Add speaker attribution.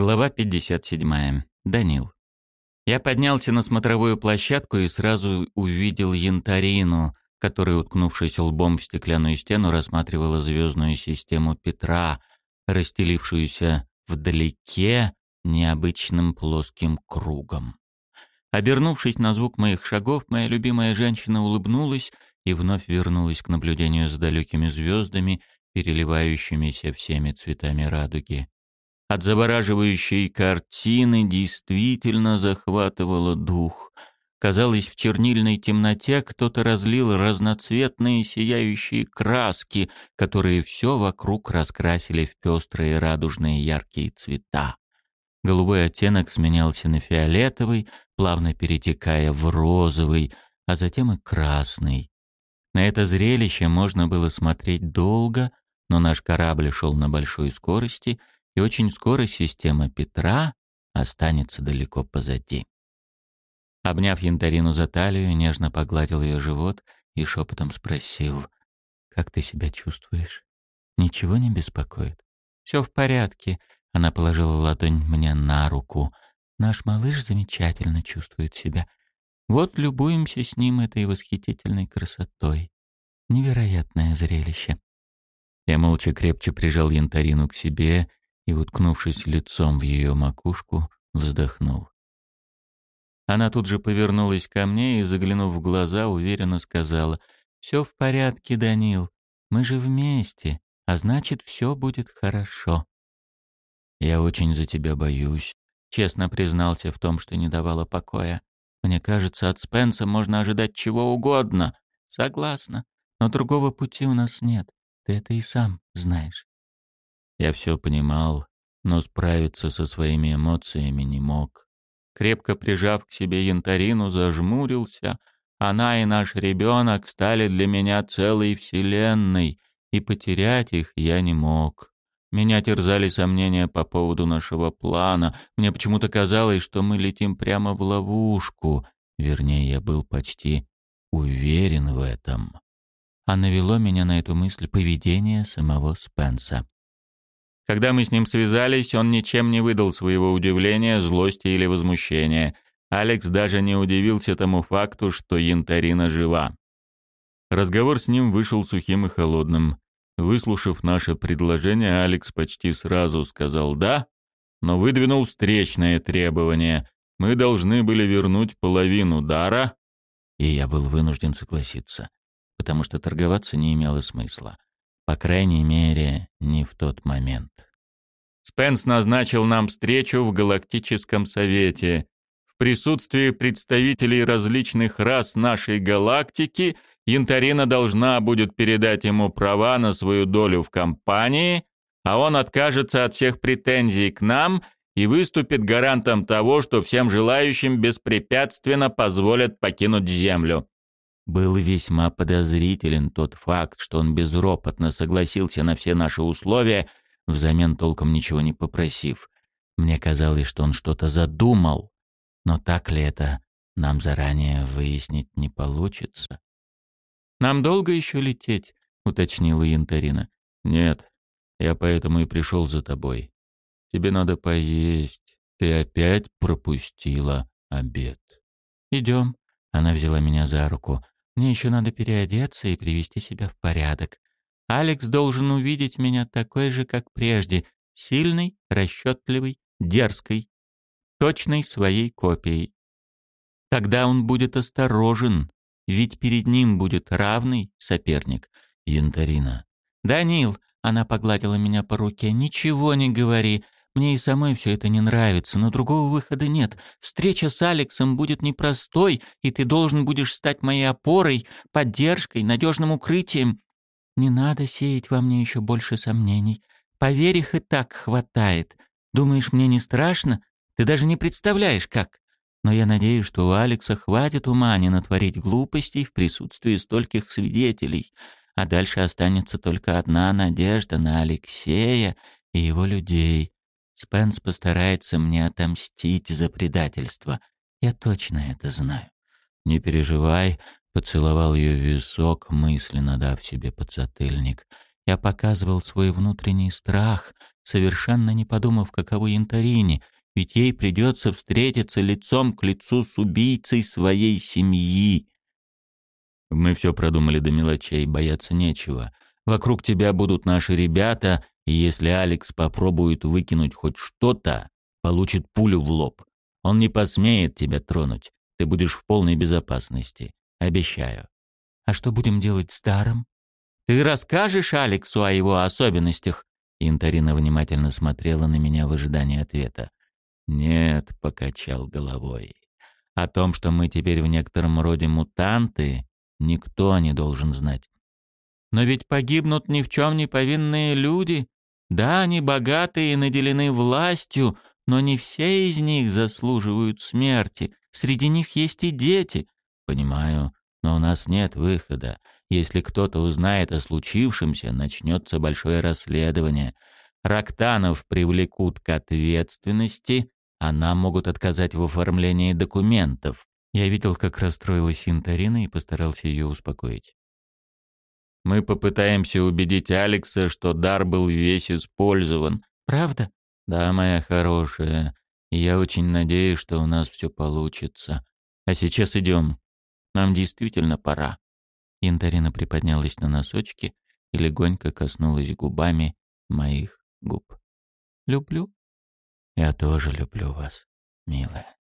Speaker 1: Глава 57. Данил. Я поднялся на смотровую площадку и сразу увидел Янтарину, которая, уткнувшись лбом в стеклянную стену, рассматривала звездную систему Петра, расстелившуюся вдалеке необычным плоским кругом. Обернувшись на звук моих шагов, моя любимая женщина улыбнулась и вновь вернулась к наблюдению за далекими звездами, переливающимися всеми цветами радуги. От завораживающей картины действительно захватывало дух. Казалось, в чернильной темноте кто-то разлил разноцветные сияющие краски, которые все вокруг раскрасили в пестрые радужные яркие цвета. Голубой оттенок сменялся на фиолетовый, плавно перетекая в розовый, а затем и красный. На это зрелище можно было смотреть долго, но наш корабль шел на большой скорости — и очень скоро система Петра останется далеко позади. Обняв Янтарину за талию, нежно погладил ее живот и шепотом спросил, «Как ты себя чувствуешь? Ничего не беспокоит?» «Все в порядке», — она положила ладонь мне на руку. «Наш малыш замечательно чувствует себя. Вот любуемся с ним этой восхитительной красотой. Невероятное зрелище». Я молча крепче прижал Янтарину к себе и, уткнувшись лицом в ее макушку, вздохнул. Она тут же повернулась ко мне и, заглянув в глаза, уверенно сказала, «Все в порядке, Данил, мы же вместе, а значит, все будет хорошо». «Я очень за тебя боюсь», — честно признался в том, что не давало покоя. «Мне кажется, от Спенса можно ожидать чего угодно». «Согласна, но другого пути у нас нет, ты это и сам знаешь». Я все понимал, но справиться со своими эмоциями не мог. Крепко прижав к себе янтарину, зажмурился. Она и наш ребенок стали для меня целой вселенной, и потерять их я не мог. Меня терзали сомнения по поводу нашего плана. Мне почему-то казалось, что мы летим прямо в ловушку. Вернее, я был почти уверен в этом. А навело меня на эту мысль поведение самого Спенса. Когда мы с ним связались, он ничем не выдал своего удивления, злости или возмущения. Алекс даже не удивился тому факту, что Янтарина жива. Разговор с ним вышел сухим и холодным. Выслушав наше предложение, Алекс почти сразу сказал «да», но выдвинул встречное требование. Мы должны были вернуть половину дара, и я был вынужден согласиться, потому что торговаться не имело смысла. По крайней мере, не в тот момент. Спенс назначил нам встречу в Галактическом Совете. В присутствии представителей различных рас нашей галактики Янтарина должна будет передать ему права на свою долю в компании, а он откажется от всех претензий к нам и выступит гарантом того, что всем желающим беспрепятственно позволят покинуть Землю. Был весьма подозрителен тот факт, что он безропотно согласился на все наши условия, взамен толком ничего не попросив. Мне казалось, что он что-то задумал, но так ли это, нам заранее выяснить не получится. «Нам долго еще лететь?» — уточнила Янтарина. «Нет, я поэтому и пришел за тобой. Тебе надо поесть. Ты опять пропустила обед». «Идем». Она взяла меня за руку. Мне еще надо переодеться и привести себя в порядок. Алекс должен увидеть меня такой же, как прежде, сильный, расчетливый, дерзкой, точной своей копией. Тогда он будет осторожен, ведь перед ним будет равный соперник. Янтарина. «Данил», — она погладила меня по руке, — «ничего не говори. Мне и самой все это не нравится, но другого выхода нет. Встреча с Алексом будет непростой, и ты должен будешь стать моей опорой, поддержкой, надежным укрытием. Не надо сеять во мне еще больше сомнений. Поверь, их и так хватает. Думаешь, мне не страшно? Ты даже не представляешь, как. Но я надеюсь, что у Алекса хватит ума не натворить глупостей в присутствии стольких свидетелей. А дальше останется только одна надежда на Алексея и его людей. Спенс постарается мне отомстить за предательство. Я точно это знаю. Не переживай, поцеловал ее висок, мысленно дав себе подзатыльник. Я показывал свой внутренний страх, совершенно не подумав, каково Янтарине, ведь ей придется встретиться лицом к лицу с убийцей своей семьи. Мы все продумали до мелочей, бояться нечего. Вокруг тебя будут наши ребята, и если Алекс попробует выкинуть хоть что-то, получит пулю в лоб. Он не посмеет тебя тронуть. Ты будешь в полной безопасности. Обещаю. А что будем делать с Даром? Ты расскажешь Алексу о его особенностях? Интарина внимательно смотрела на меня в ожидании ответа. «Нет», — покачал головой. «О том, что мы теперь в некотором роде мутанты, никто не должен знать. Но ведь погибнут ни в чем не повинные люди. Да, они богатые и наделены властью, но не все из них заслуживают смерти. Среди них есть и дети. Понимаю, но у нас нет выхода. Если кто-то узнает о случившемся, начнется большое расследование. Рактанов привлекут к ответственности, а нам могут отказать в оформлении документов. Я видел, как расстроилась Интарина и постарался ее успокоить. Мы попытаемся убедить Алекса, что дар был весь использован. Правда? Да, моя хорошая. Я очень надеюсь, что у нас все получится. А сейчас идем. Нам действительно пора. Янтарина приподнялась на носочки и легонько коснулась губами моих губ. «Люблю?» «Я тоже люблю вас, милая».